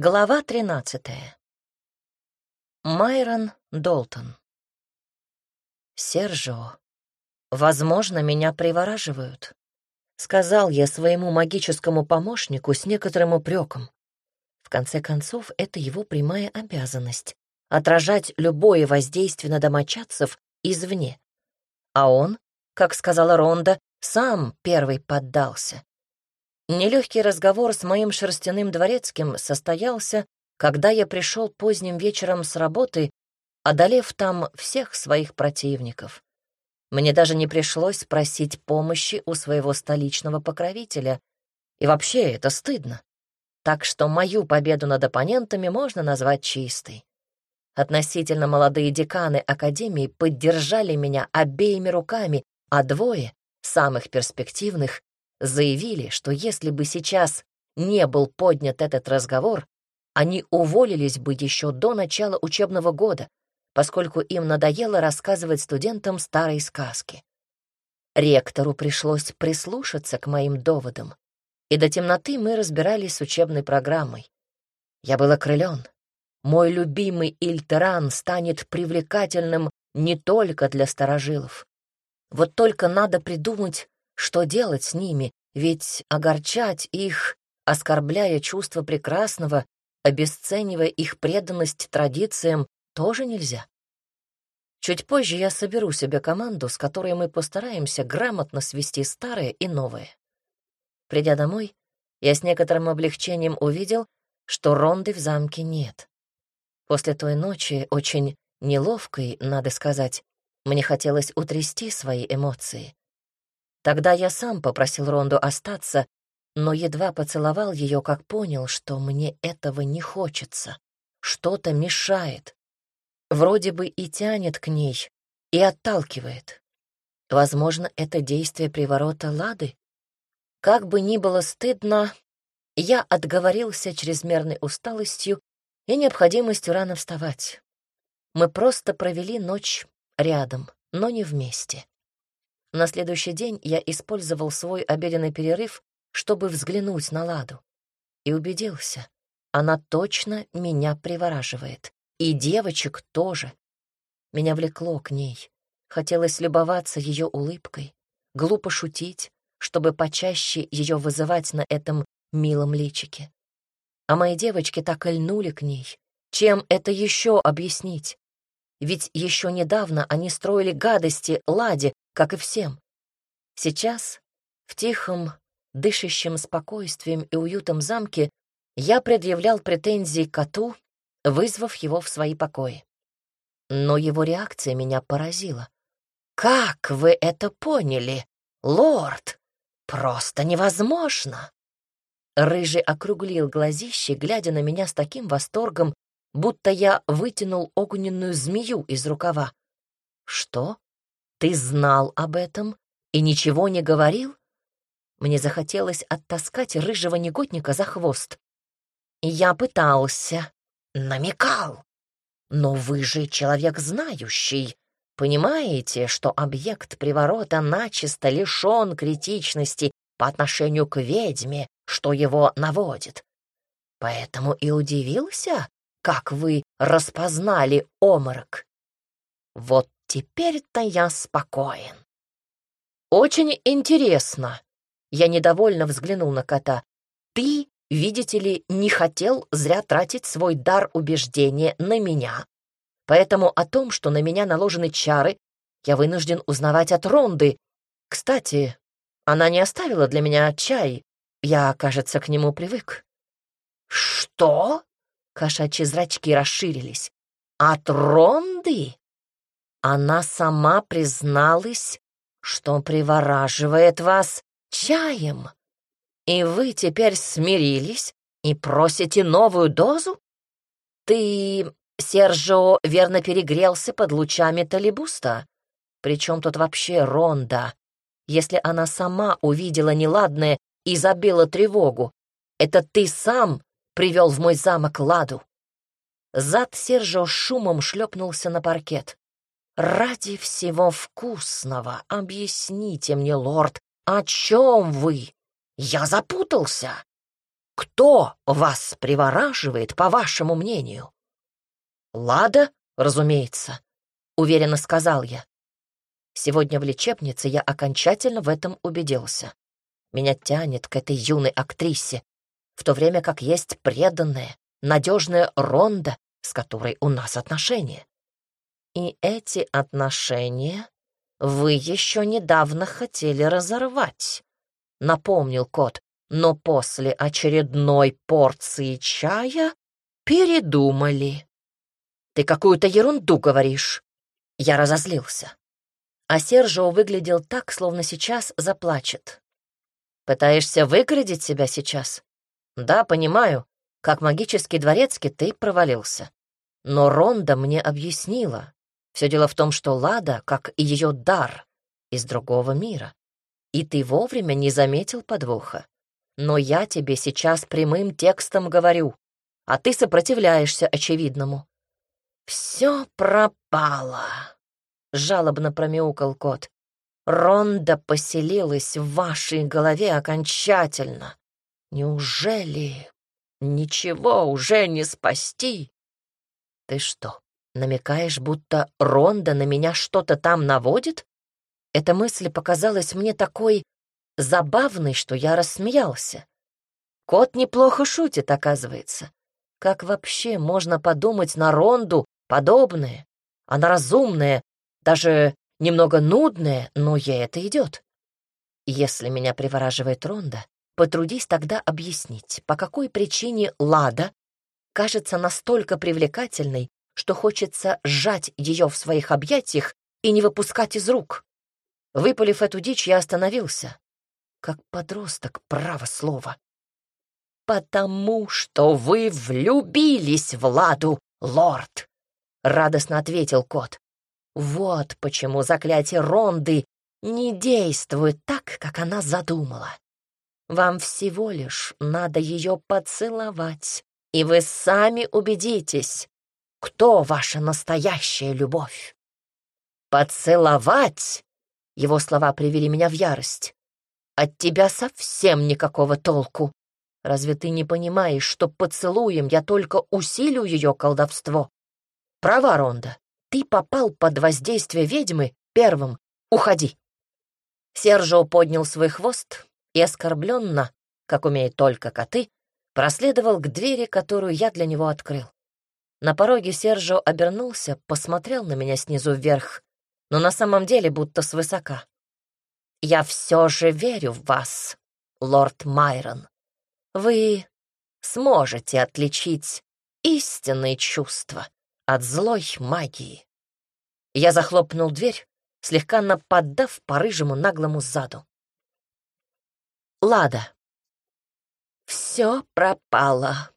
Глава тринадцатая. Майрон Долтон. «Сержио, возможно, меня привораживают», — сказал я своему магическому помощнику с некоторым упреком. В конце концов, это его прямая обязанность — отражать любое воздействие на домочадцев извне. А он, как сказала Ронда, сам первый поддался. Нелегкий разговор с моим шерстяным дворецким состоялся, когда я пришел поздним вечером с работы, одолев там всех своих противников. Мне даже не пришлось просить помощи у своего столичного покровителя. И вообще это стыдно. Так что мою победу над оппонентами можно назвать чистой. Относительно молодые деканы Академии поддержали меня обеими руками, а двое, самых перспективных, заявили, что если бы сейчас не был поднят этот разговор, они уволились бы еще до начала учебного года, поскольку им надоело рассказывать студентам старые сказки. Ректору пришлось прислушаться к моим доводам, и до темноты мы разбирались с учебной программой. Я был окрылен. Мой любимый Ильтеран станет привлекательным не только для старожилов. Вот только надо придумать, что делать с ними, ведь огорчать их, оскорбляя чувство прекрасного, обесценивая их преданность традициям, тоже нельзя. Чуть позже я соберу себе команду, с которой мы постараемся грамотно свести старое и новое. Придя домой, я с некоторым облегчением увидел, что Ронды в замке нет. После той ночи, очень неловкой, надо сказать, мне хотелось утрясти свои эмоции. Тогда я сам попросил Ронду остаться, но едва поцеловал ее, как понял, что мне этого не хочется. Что-то мешает. Вроде бы и тянет к ней, и отталкивает. Возможно, это действие приворота Лады? Как бы ни было стыдно, я отговорился чрезмерной усталостью и необходимостью рано вставать. Мы просто провели ночь рядом, но не вместе. На следующий день я использовал свой обеденный перерыв, чтобы взглянуть на Ладу. И убедился, она точно меня привораживает. И девочек тоже. Меня влекло к ней. Хотелось любоваться ее улыбкой, глупо шутить, чтобы почаще ее вызывать на этом милом личике. А мои девочки так и льнули к ней. Чем это еще объяснить? Ведь еще недавно они строили гадости Ладе, как и всем. Сейчас, в тихом, дышащем спокойствием и уютом замке, я предъявлял претензии коту, вызвав его в свои покои. Но его реакция меня поразила. «Как вы это поняли, лорд? Просто невозможно!» Рыжий округлил глазище, глядя на меня с таким восторгом, будто я вытянул огненную змею из рукава. «Что? Ты знал об этом и ничего не говорил? Мне захотелось оттаскать рыжего негодника за хвост. Я пытался, намекал. Но вы же человек знающий. Понимаете, что объект приворота начисто лишен критичности по отношению к ведьме, что его наводит. Поэтому и удивился, как вы распознали оморок. Вот Теперь-то я спокоен. Очень интересно. Я недовольно взглянул на кота. Ты, видите ли, не хотел зря тратить свой дар убеждения на меня. Поэтому о том, что на меня наложены чары, я вынужден узнавать от Ронды. Кстати, она не оставила для меня чай. Я, кажется, к нему привык. Что? Кошачьи зрачки расширились. От Ронды? Она сама призналась, что привораживает вас чаем. И вы теперь смирились и просите новую дозу? Ты, Сержо, верно перегрелся под лучами талибуста? Причем тут вообще Ронда? Если она сама увидела неладное и забила тревогу, это ты сам привел в мой замок Ладу. Зад Сержо шумом шлепнулся на паркет. «Ради всего вкусного объясните мне, лорд, о чем вы? Я запутался!» Кто вас привораживает, по вашему мнению? Лада, разумеется, уверенно сказал я. Сегодня в лечебнице я окончательно в этом убедился. Меня тянет к этой юной актрисе, в то время как есть преданная, надежная Ронда, с которой у нас отношения. И эти отношения вы еще недавно хотели разорвать, напомнил кот, но после очередной порции чая передумали. Ты какую-то ерунду говоришь. Я разозлился. А Сержио выглядел так, словно сейчас заплачет. Пытаешься выградить себя сейчас? Да, понимаю, как магический дворецкий ты провалился. Но Ронда мне объяснила. Все дело в том, что Лада, как и ее дар, из другого мира. И ты вовремя не заметил подвоха. Но я тебе сейчас прямым текстом говорю, а ты сопротивляешься очевидному. «Все пропало», — жалобно промяукал кот. «Ронда поселилась в вашей голове окончательно. Неужели ничего уже не спасти?» «Ты что, намекаешь, будто Ронда на меня что-то там наводит?» Эта мысль показалась мне такой забавный, что я рассмеялся. Кот неплохо шутит, оказывается. Как вообще можно подумать на Ронду подобное? Она разумная, даже немного нудная, но ей это идет. Если меня привораживает Ронда, потрудись тогда объяснить, по какой причине Лада кажется настолько привлекательной, что хочется сжать ее в своих объятиях и не выпускать из рук. Выпалив эту дичь, я остановился как подросток, право слово. «Потому что вы влюбились в Ладу, лорд!» — радостно ответил кот. «Вот почему заклятие Ронды не действует так, как она задумала. Вам всего лишь надо ее поцеловать, и вы сами убедитесь, кто ваша настоящая любовь. Поцеловать!» Его слова привели меня в ярость. От тебя совсем никакого толку. Разве ты не понимаешь, что поцелуем я только усилю ее колдовство? Права, Ронда, ты попал под воздействие ведьмы первым. Уходи. Сержио поднял свой хвост и оскорбленно, как умеют только коты, проследовал к двери, которую я для него открыл. На пороге Сержио обернулся, посмотрел на меня снизу вверх, но на самом деле будто свысока. Я все же верю в вас, лорд Майрон. Вы сможете отличить истинные чувства от злой магии. Я захлопнул дверь, слегка нападав по рыжему наглому заду. Лада. Все пропало.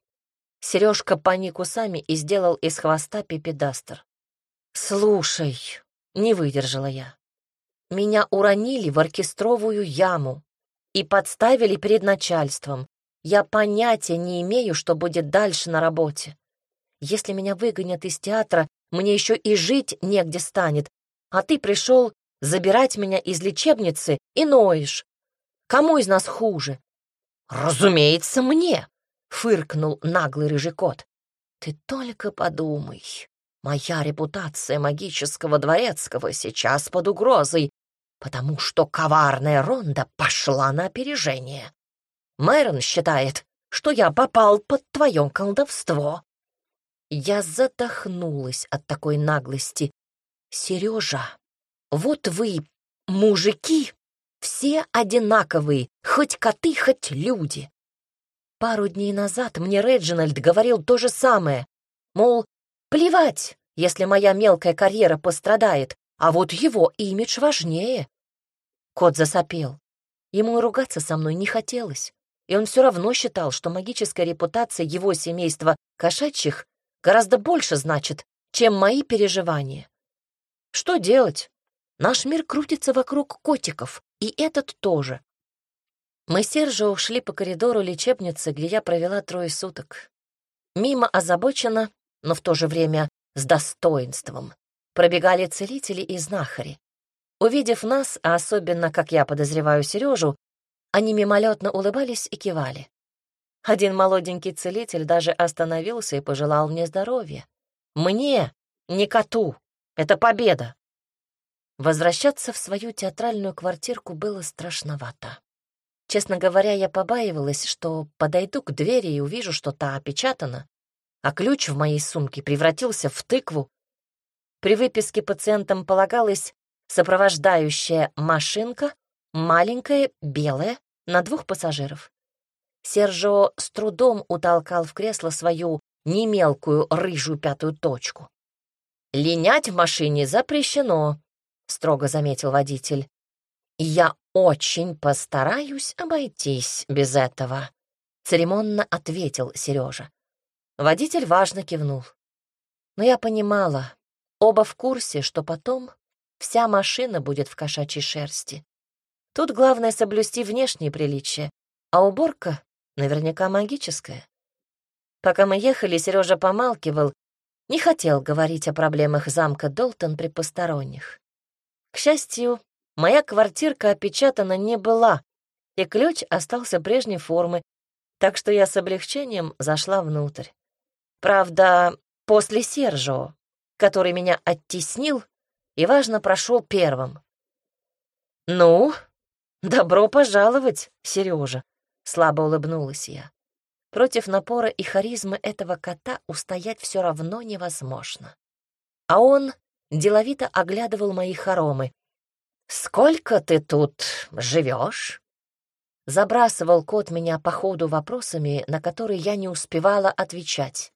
Сережка поник усами и сделал из хвоста пипедастер. «Слушай», — не выдержала я, меня уронили в оркестровую яму и подставили перед начальством. Я понятия не имею, что будет дальше на работе. Если меня выгонят из театра, мне еще и жить негде станет, а ты пришел забирать меня из лечебницы и ноешь. Кому из нас хуже? Разумеется, мне, — фыркнул наглый рыжий кот. Ты только подумай. Моя репутация магического дворецкого сейчас под угрозой, потому что коварная Ронда пошла на опережение. Мэрон считает, что я попал под твое колдовство. Я задохнулась от такой наглости. Сережа, вот вы, мужики, все одинаковые, хоть коты, хоть люди. Пару дней назад мне Реджинальд говорил то же самое, мол, плевать, если моя мелкая карьера пострадает, а вот его имидж важнее. Кот засопел. Ему ругаться со мной не хотелось, и он все равно считал, что магическая репутация его семейства кошачьих гораздо больше значит, чем мои переживания. Что делать? Наш мир крутится вокруг котиков, и этот тоже. Мы с Сержио ушли по коридору лечебницы, где я провела трое суток. Мимо озабоченно, но в то же время с достоинством пробегали целители и знахари. Увидев нас, а особенно, как я подозреваю, Сережу, они мимолетно улыбались и кивали. Один молоденький целитель даже остановился и пожелал мне здоровья. Мне, не коту. Это победа. Возвращаться в свою театральную квартирку было страшновато. Честно говоря, я побаивалась, что подойду к двери и увижу, что та опечатана, а ключ в моей сумке превратился в тыкву. При выписке пациентам полагалась сопровождающая машинка, маленькая, белая, на двух пассажиров. Сержо с трудом утолкал в кресло свою немелкую рыжую пятую точку. «Линять в машине запрещено», — строго заметил водитель. «Я очень постараюсь обойтись без этого», — церемонно ответил Сережа. Водитель важно кивнул. Но я понимала, оба в курсе, что потом вся машина будет в кошачьей шерсти. Тут главное соблюсти внешние приличия, а уборка наверняка магическая. Пока мы ехали, Сережа помалкивал, не хотел говорить о проблемах замка Долтон при посторонних. К счастью, моя квартирка опечатана не была, и ключ остался прежней формы, так что я с облегчением зашла внутрь. Правда, после Сержо, который меня оттеснил и, важно, прошел первым. «Ну, добро пожаловать, Сережа», — слабо улыбнулась я. Против напора и харизмы этого кота устоять все равно невозможно. А он деловито оглядывал мои хоромы. «Сколько ты тут живешь?» Забрасывал кот меня по ходу вопросами, на которые я не успевала отвечать.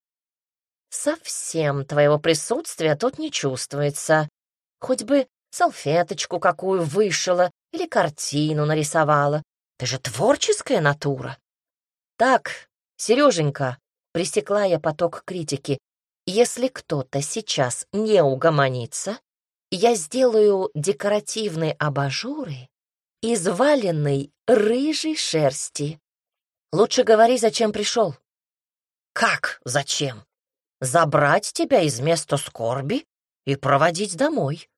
«Совсем твоего присутствия тут не чувствуется. Хоть бы салфеточку какую вышила или картину нарисовала. Ты же творческая натура». «Так, Сереженька, пресекла я поток критики, если кто-то сейчас не угомонится, я сделаю декоративные абажуры из валенной рыжей шерсти. Лучше говори, зачем пришел. Как зачем? Забрать тебя из места скорби и проводить домой.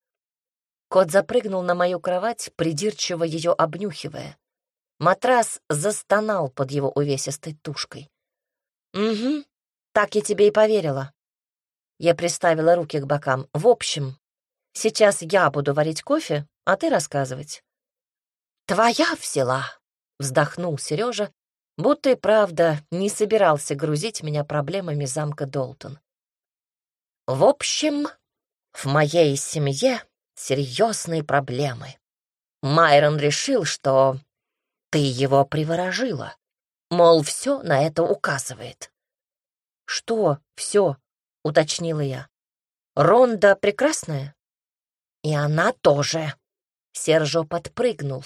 Кот запрыгнул на мою кровать, придирчиво ее обнюхивая. Матрас застонал под его увесистой тушкой. «Угу, так я тебе и поверила». Я приставила руки к бокам. «В общем, сейчас я буду варить кофе, а ты рассказывать». «Твоя взяла», — вздохнул Сережа, будто и правда не собирался грузить меня проблемами замка Долтон. «В общем, в моей семье серьезные проблемы. Майрон решил, что ты его приворожила. Мол, все на это указывает. Что все? уточнила я. Ронда прекрасная? И она тоже. Сержо подпрыгнул,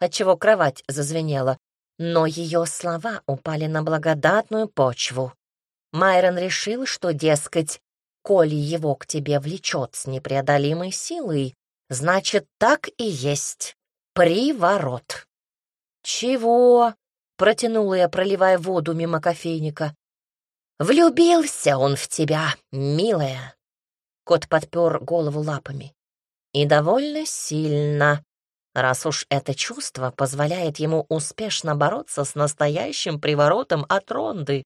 отчего кровать зазвенела, но ее слова упали на благодатную почву. Майрон решил, что, дескать, коли его к тебе влечет с непреодолимой силой, значит, так и есть. Приворот. «Чего?» — протянула я, проливая воду мимо кофейника. «Влюбился он в тебя, милая!» Кот подпер голову лапами. «И довольно сильно, раз уж это чувство позволяет ему успешно бороться с настоящим приворотом от Ронды.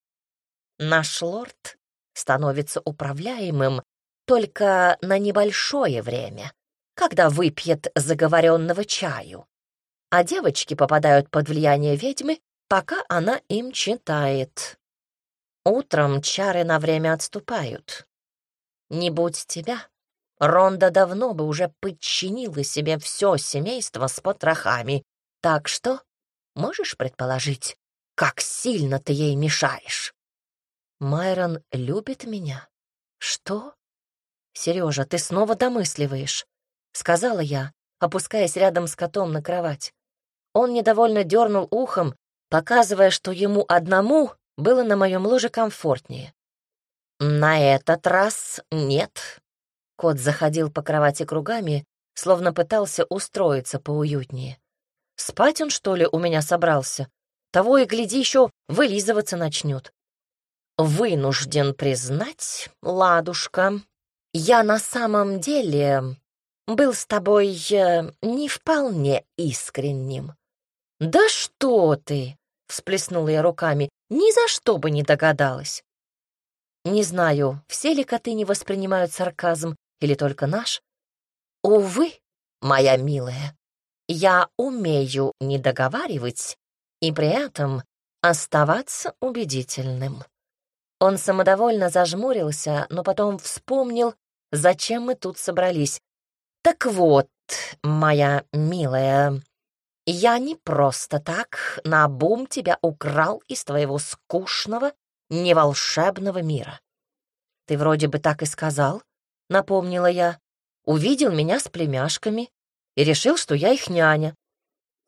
Наш лорд становится управляемым только на небольшое время, когда выпьет заговоренного чаю а девочки попадают под влияние ведьмы, пока она им читает. Утром чары на время отступают. Не будь тебя, Ронда давно бы уже подчинила себе все семейство с потрохами, так что можешь предположить, как сильно ты ей мешаешь? Майрон любит меня? Что? Сережа, ты снова домысливаешь, сказала я, опускаясь рядом с котом на кровать. Он недовольно дернул ухом, показывая, что ему одному было на моем ложе комфортнее. «На этот раз нет». Кот заходил по кровати кругами, словно пытался устроиться поуютнее. «Спать он, что ли, у меня собрался? Того и гляди, еще вылизываться начнет». «Вынужден признать, ладушка, я на самом деле был с тобой э, не вполне искренним. «Да что ты!» — всплеснула я руками. Ни за что бы не догадалась. Не знаю, все ли коты не воспринимают сарказм или только наш. Увы, моя милая, я умею не договаривать и при этом оставаться убедительным. Он самодовольно зажмурился, но потом вспомнил, зачем мы тут собрались. Так вот, моя милая, я не просто так на бум тебя украл из твоего скучного, неволшебного мира. Ты вроде бы так и сказал, напомнила я. Увидел меня с племяшками и решил, что я их няня.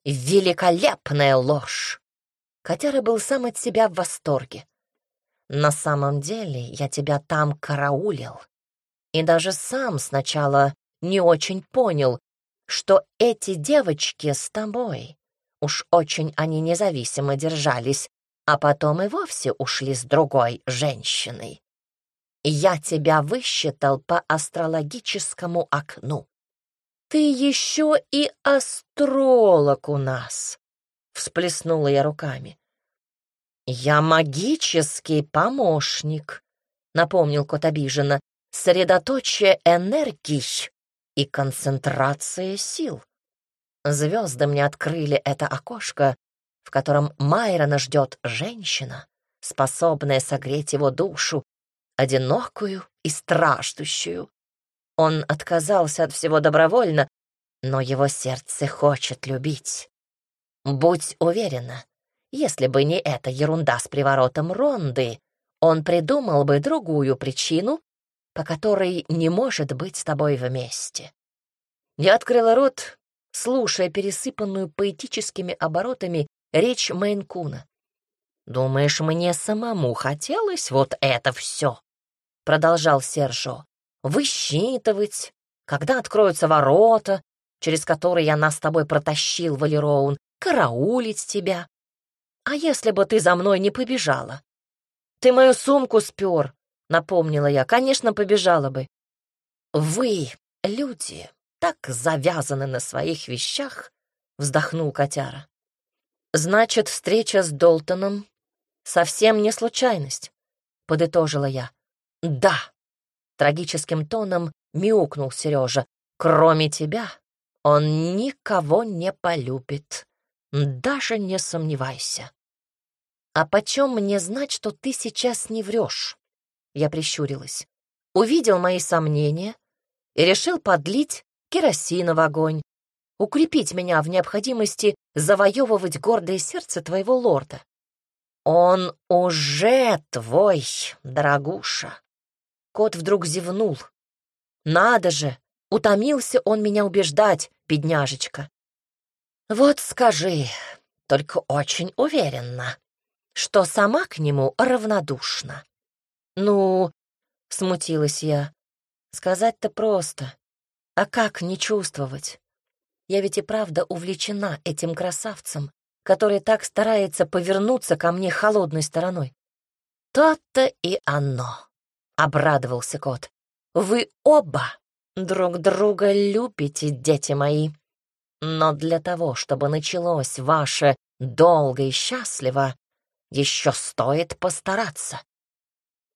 Великолепная ложь! Котяра был сам от себя в восторге. На самом деле я тебя там караулил. И даже сам сначала не очень понял, что эти девочки с тобой. Уж очень они независимо держались, а потом и вовсе ушли с другой женщиной. Я тебя высчитал по астрологическому окну. Ты еще и астролог у нас, — всплеснула я руками. Я магический помощник, — напомнил кот обиженно, — средоточие энергий и концентрация сил. Звезды мне открыли это окошко, в котором Майрона ждет женщина, способная согреть его душу, одинокую и страждущую. Он отказался от всего добровольно, но его сердце хочет любить. Будь уверена, если бы не эта ерунда с приворотом Ронды, он придумал бы другую причину, по которой не может быть с тобой вместе. Я открыла рот, слушая пересыпанную поэтическими оборотами речь Мейнкуна. «Думаешь, мне самому хотелось вот это все?» — продолжал Сержо. «Высчитывать, когда откроются ворота, через которые я нас с тобой протащил, Валероун, караулить тебя. А если бы ты за мной не побежала? Ты мою сумку спер, — напомнила я. «Конечно, побежала бы». «Вы, люди, так завязаны на своих вещах», — вздохнул котяра. «Значит, встреча с Долтоном совсем не случайность», — подытожила я. «Да», — трагическим тоном мяукнул Сережа. «Кроме тебя он никого не полюбит. Даже не сомневайся». «А почем мне знать, что ты сейчас не врешь?» Я прищурилась. Увидел мои сомнения и решил подлить керосина в огонь, укрепить меня в необходимости завоевывать гордое сердце твоего лорда. Он уже твой, дорогуша. Кот вдруг зевнул. Надо же, утомился он меня убеждать, бедняжечка. Вот скажи, только очень уверенно, что сама к нему равнодушна. «Ну...» — смутилась я. «Сказать-то просто. А как не чувствовать? Я ведь и правда увлечена этим красавцем, который так старается повернуться ко мне холодной стороной». «То-то и оно», — обрадовался кот. «Вы оба друг друга любите, дети мои. Но для того, чтобы началось ваше долго и счастливо, еще стоит постараться.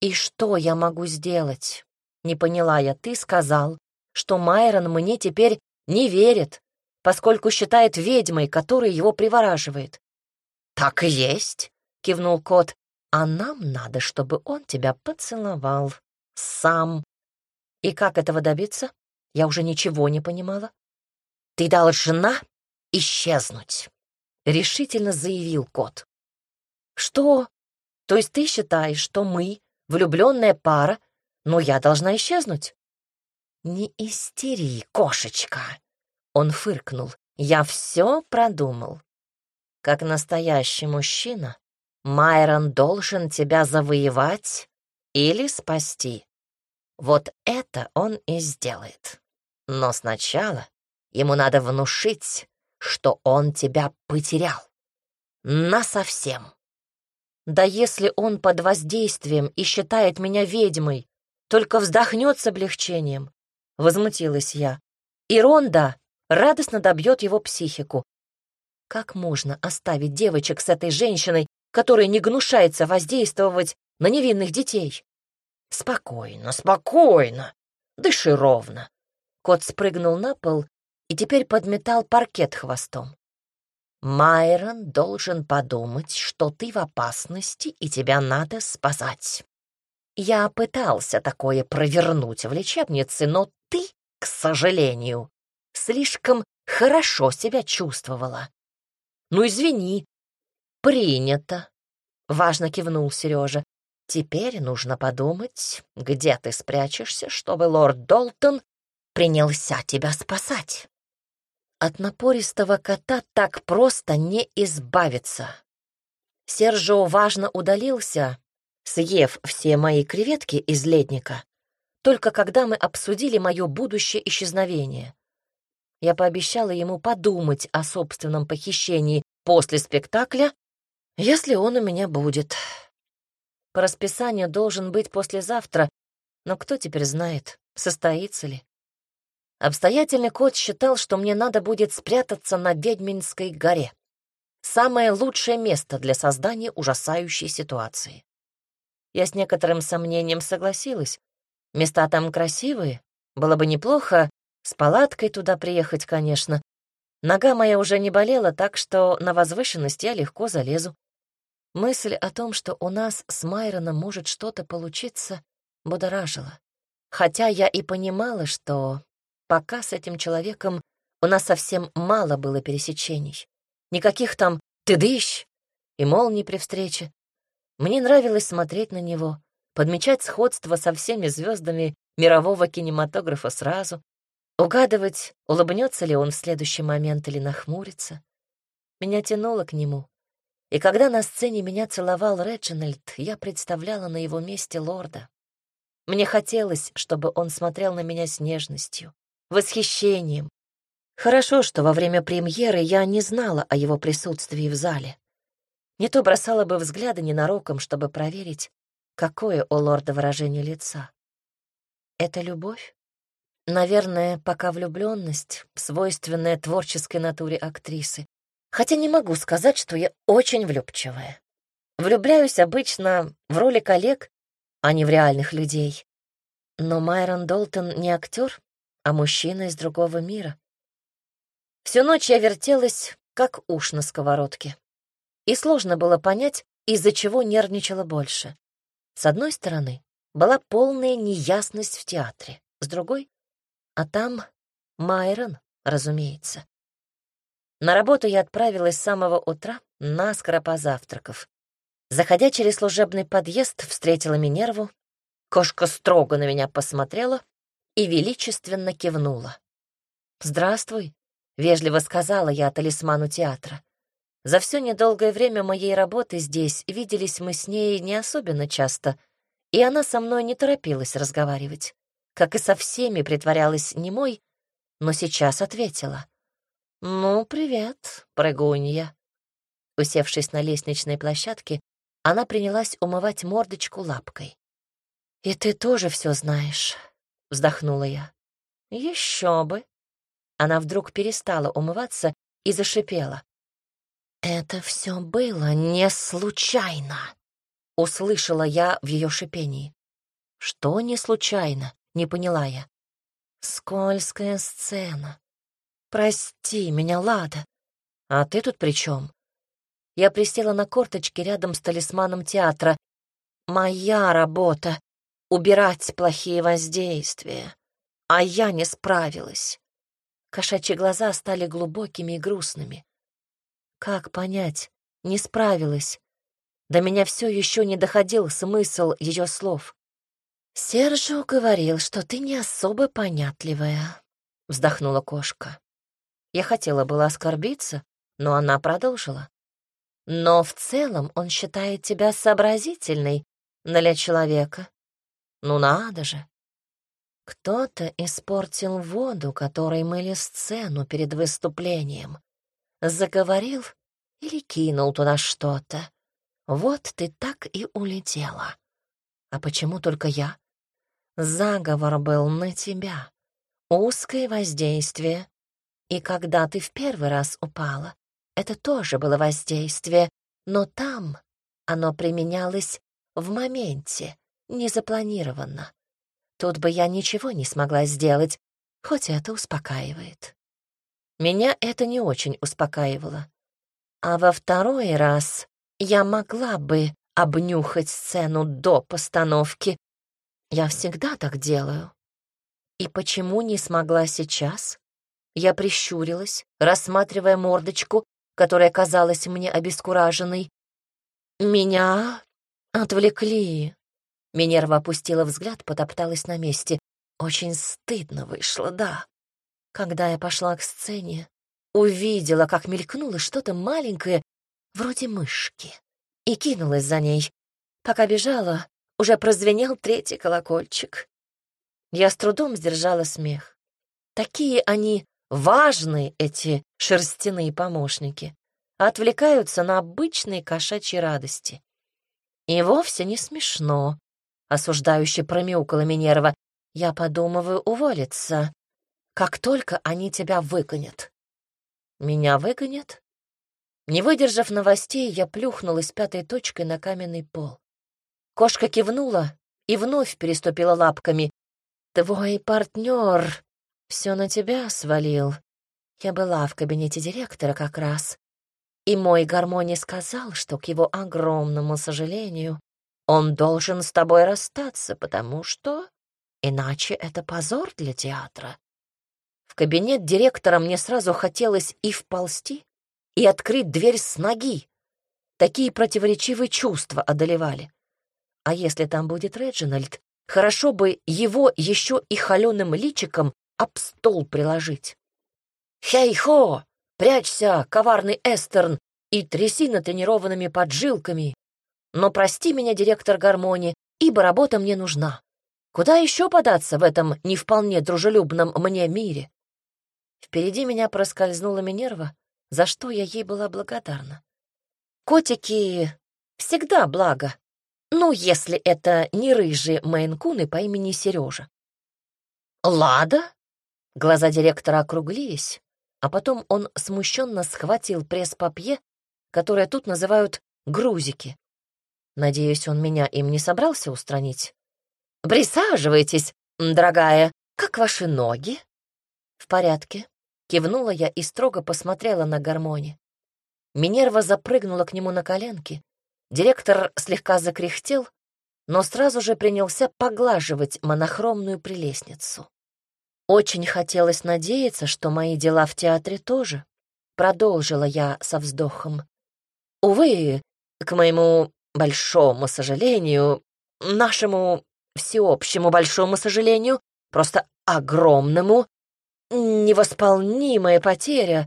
«И что я могу сделать?» Не поняла я. Ты сказал, что Майрон мне теперь не верит, поскольку считает ведьмой, которая его привораживает. «Так и есть», — кивнул кот. «А нам надо, чтобы он тебя поцеловал. Сам». И как этого добиться? Я уже ничего не понимала. «Ты должна исчезнуть», — решительно заявил кот. «Что? То есть ты считаешь, что мы влюбленная пара, но я должна исчезнуть. Не истери, кошечка. Он фыркнул. Я все продумал. Как настоящий мужчина, Майрон должен тебя завоевать или спасти. Вот это он и сделает. Но сначала ему надо внушить, что он тебя потерял. Насовсем. Да если он под воздействием и считает меня ведьмой, только вздохнет с облегчением, — возмутилась я. И Ронда радостно добьет его психику. Как можно оставить девочек с этой женщиной, который не гнушается воздействовать на невинных детей. Спокойно, спокойно, дыши ровно. Кот спрыгнул на пол и теперь подметал паркет хвостом. Майрон должен подумать, что ты в опасности и тебя надо спасать. Я пытался такое провернуть в лечебнице, но ты, к сожалению, слишком хорошо себя чувствовала. Ну, извини. Принято. Важно кивнул Сережа. Теперь нужно подумать, где ты спрячешься, чтобы лорд Долтон принялся тебя спасать. От напористого кота так просто не избавиться. Сержо важно удалился, съев все мои креветки из ледника, только когда мы обсудили мое будущее исчезновение. Я пообещала ему подумать о собственном похищении после спектакля, если он у меня будет. По расписанию должен быть послезавтра, но кто теперь знает, состоится ли. Обстоятельный кот считал, что мне надо будет спрятаться на Ведьминской горе. Самое лучшее место для создания ужасающей ситуации. Я с некоторым сомнением согласилась. Места там красивые, было бы неплохо с палаткой туда приехать, конечно, Нога моя уже не болела, так что на возвышенность я легко залезу. Мысль о том, что у нас с Майроном может что-то получиться, будоражила. Хотя я и понимала, что пока с этим человеком у нас совсем мало было пересечений. Никаких там «ты дыщ» и молний при встрече. Мне нравилось смотреть на него, подмечать сходство со всеми звездами мирового кинематографа сразу, Угадывать, улыбнется ли он в следующий момент или нахмурится. Меня тянуло к нему. И когда на сцене меня целовал Реджинальд, я представляла на его месте лорда. Мне хотелось, чтобы он смотрел на меня с нежностью, восхищением. Хорошо, что во время премьеры я не знала о его присутствии в зале. Не то бросала бы взгляды ненароком, чтобы проверить, какое у лорда выражение лица. Это любовь? Наверное, пока влюбленность, свойственная творческой натуре актрисы. Хотя не могу сказать, что я очень влюбчивая. Влюбляюсь обычно в роли коллег, а не в реальных людей. Но Майрон Долтон не актер, а мужчина из другого мира. Всю ночь я вертелась, как уж на сковородке. И сложно было понять, из-за чего нервничала больше. С одной стороны, была полная неясность в театре, с другой а там Майрон, разумеется. На работу я отправилась с самого утра, наскоро позавтракав. Заходя через служебный подъезд, встретила Минерву. Кошка строго на меня посмотрела и величественно кивнула. «Здравствуй», — вежливо сказала я талисману театра. За все недолгое время моей работы здесь виделись мы с ней не особенно часто, и она со мной не торопилась разговаривать как и со всеми притворялась немой, но сейчас ответила. «Ну, привет, прыгунья». Усевшись на лестничной площадке, она принялась умывать мордочку лапкой. «И ты тоже все знаешь», — вздохнула я. «Еще бы». Она вдруг перестала умываться и зашипела. «Это все было не случайно», — услышала я в ее шипении. «Что не случайно?» Не поняла я. Скользкая сцена. Прости меня, Лада. А ты тут при чем? Я присела на корточки рядом с талисманом театра. Моя работа — убирать плохие воздействия. А я не справилась. Кошачьи глаза стали глубокими и грустными. Как понять, не справилась? До меня все еще не доходил смысл ее слов. «Сержио говорил, что ты не особо понятливая», — вздохнула кошка. Я хотела было оскорбиться, но она продолжила. «Но в целом он считает тебя сообразительной для человека. Ну надо же!» Кто-то испортил воду, которой мыли сцену перед выступлением. Заговорил или кинул туда что-то. Вот ты так и улетела. А почему только я? Заговор был на тебя. Узкое воздействие. И когда ты в первый раз упала, это тоже было воздействие, но там Оно применялось в моменте, незапланированно. Тут бы я ничего не смогла сделать, хоть это успокаивает. Меня это не очень успокаивало. А во второй раз я могла бы обнюхать сцену до постановки. Я всегда так делаю. И почему не смогла сейчас? Я прищурилась, рассматривая мордочку, которая казалась мне обескураженной. Меня отвлекли. Минерва опустила взгляд, потопталась на месте. Очень стыдно вышло, да. Когда я пошла к сцене, увидела, как мелькнуло что-то маленькое, вроде мышки, и кинулась за ней. Пока бежала, уже прозвенел третий колокольчик. Я с трудом сдержала смех. Такие они важные, эти шерстяные помощники, отвлекаются на обычные кошачьи радости. И вовсе не смешно, осуждающе промяукала Минерва. Я подумываю уволиться как только они тебя выгонят. Меня выгонят? Не выдержав новостей, я плюхнулась пятой точкой на каменный пол. Кошка кивнула и вновь переступила лапками. «Твой партнер все на тебя свалил. Я была в кабинете директора как раз. И мой гармоний сказал, что, к его огромному сожалению, он должен с тобой расстаться, потому что иначе это позор для театра. В кабинет директора мне сразу хотелось и вползти, и открыть дверь с ноги. Такие противоречивые чувства одолевали. А если там будет Реджинальд, хорошо бы его еще и холеным личиком об стол приложить. «Хей-хо! Прячься, коварный Эстерн, и тряси натренированными поджилками. Но прости меня, директор гармонии, ибо работа мне нужна. Куда еще податься в этом не вполне дружелюбном мне мире? Впереди меня проскользнула Минерва, за что я ей была благодарна. Котики всегда благо. Ну, если это не рыжие мейнкуны по имени Сережа. «Лада?» Глаза директора округлились, а потом он смущенно схватил пресс-папье, которое тут называют грузики. Надеюсь, он меня им не собрался устранить. «Присаживайтесь, дорогая. Как ваши ноги?» «В порядке», — кивнула я и строго посмотрела на гармони. Минерва запрыгнула к нему на коленки. Директор слегка закряхтел, но сразу же принялся поглаживать монохромную прелестницу. Очень хотелось надеяться, что мои дела в театре тоже. Продолжила я со вздохом. Увы, к моему большому сожалению, нашему всеобщему большому сожалению, просто огромному, невосполнимая потеря.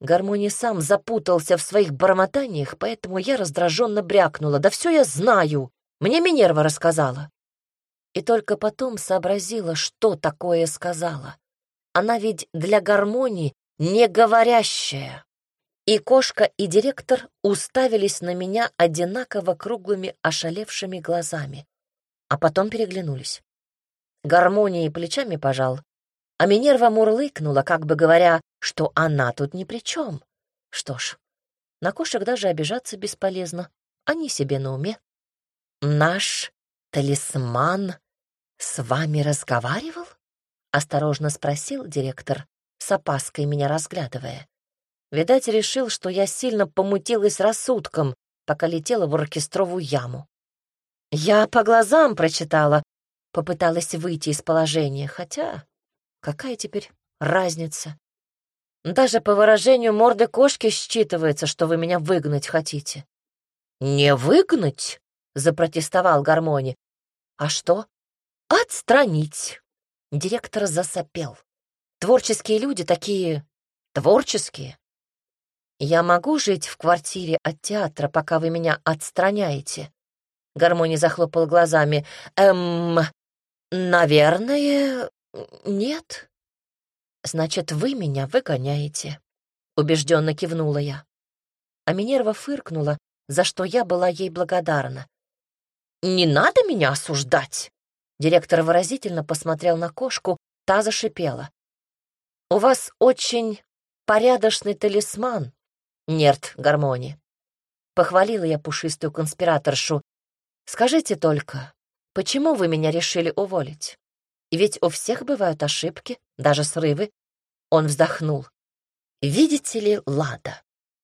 Гармоний сам запутался в своих бормотаниях, поэтому я раздраженно брякнула. «Да все я знаю! Мне Минерва рассказала!» И только потом сообразила, что такое сказала. Она ведь для гармонии не говорящая. И кошка, и директор уставились на меня одинаково круглыми ошалевшими глазами, а потом переглянулись. Гармония плечами пожал, а Минерва мурлыкнула, как бы говоря, что она тут ни при чем. Что ж, на кошек даже обижаться бесполезно, они себе на уме. «Наш талисман с вами разговаривал?» — осторожно спросил директор, с опаской меня разглядывая. Видать, решил, что я сильно помутилась рассудком, пока летела в оркестровую яму. Я по глазам прочитала, попыталась выйти из положения, хотя Какая теперь разница? Даже по выражению морды кошки считывается, что вы меня выгнать хотите. Не выгнать, запротестовал Гармони. А что? Отстранить. Директор засопел. Творческие люди такие творческие. Я могу жить в квартире от театра, пока вы меня отстраняете? Гармони захлопал глазами. Эм, наверное, «Нет». «Значит, вы меня выгоняете», — убежденно кивнула я. А Минерва фыркнула, за что я была ей благодарна. «Не надо меня осуждать!» Директор выразительно посмотрел на кошку, та зашипела. «У вас очень порядочный талисман, Нерт Гармони. Похвалила я пушистую конспираторшу. «Скажите только, почему вы меня решили уволить? Ведь у всех бывают ошибки, даже срывы». Он вздохнул. «Видите ли, Лада,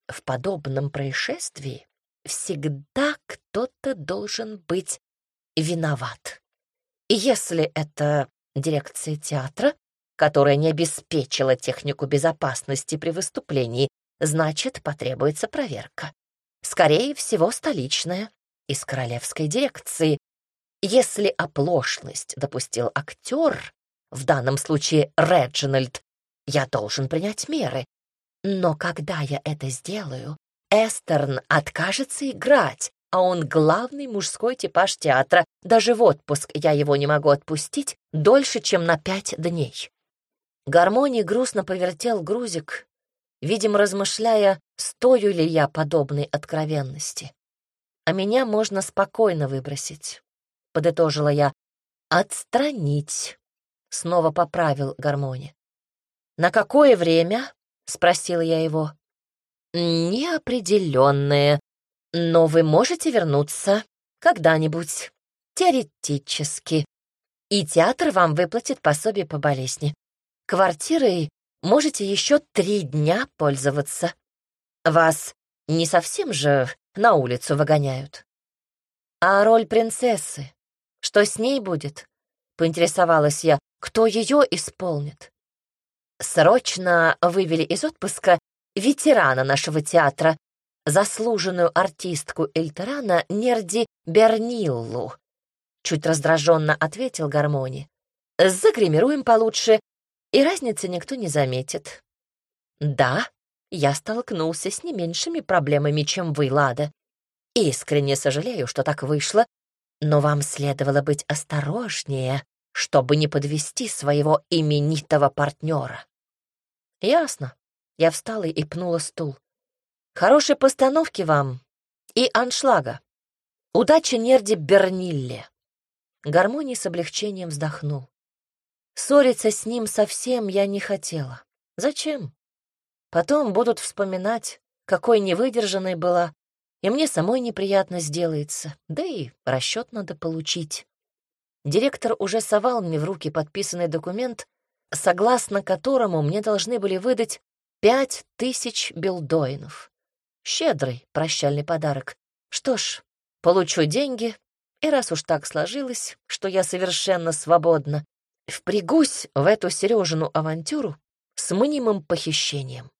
в подобном происшествии всегда кто-то должен быть виноват. И если это дирекция театра, которая не обеспечила технику безопасности при выступлении, значит, потребуется проверка. Скорее всего, столичная, из королевской дирекции. Если оплошность допустил актер, в данном случае Реджинальд, я должен принять меры. Но когда я это сделаю, Эстерн откажется играть, а он главный мужской типаж театра. Даже в отпуск я его не могу отпустить дольше, чем на пять дней. Гармоний грустно повертел грузик, видимо, размышляя, стою ли я подобной откровенности. А меня можно спокойно выбросить, — подытожила я. «Отстранить», — снова поправил Гармони. «На какое время?» — спросила я его. «Неопределенное. Но вы можете вернуться когда-нибудь, теоретически. И театр вам выплатит пособие по болезни. Квартирой можете еще три дня пользоваться. Вас не совсем же на улицу выгоняют. А роль принцессы, что с ней будет? Поинтересовалась я, кто ее исполнит. Срочно вывели из отпуска ветерана нашего театра, заслуженную артистку Эльтерана Нерди Берниллу. Чуть раздраженно ответил Гармони. Загримируем получше, и разницы никто не заметит. Да, я столкнулся с не меньшими проблемами, чем вы, Лада. Искренне сожалею, что так вышло, но вам следовало быть осторожнее, чтобы не подвести своего именитого партнера. Ясно. Я встала и пнула стул. Хорошей постановки вам и аншлага. Удачи Нерди Бернилле. Гармоний с облегчением вздохнул. Ссориться с ним совсем я не хотела. Зачем? Потом будут вспоминать, какой невыдержанной была, и мне самой неприятно сделается, да и расчет надо получить. Директор уже совал мне в руки подписанный документ, согласно которому мне должны были выдать пять тысяч билдоинов. Щедрый прощальный подарок. Что ж, получу деньги, и раз уж так сложилось, что я совершенно свободна, впрягусь в эту Сережину авантюру с мнимым похищением.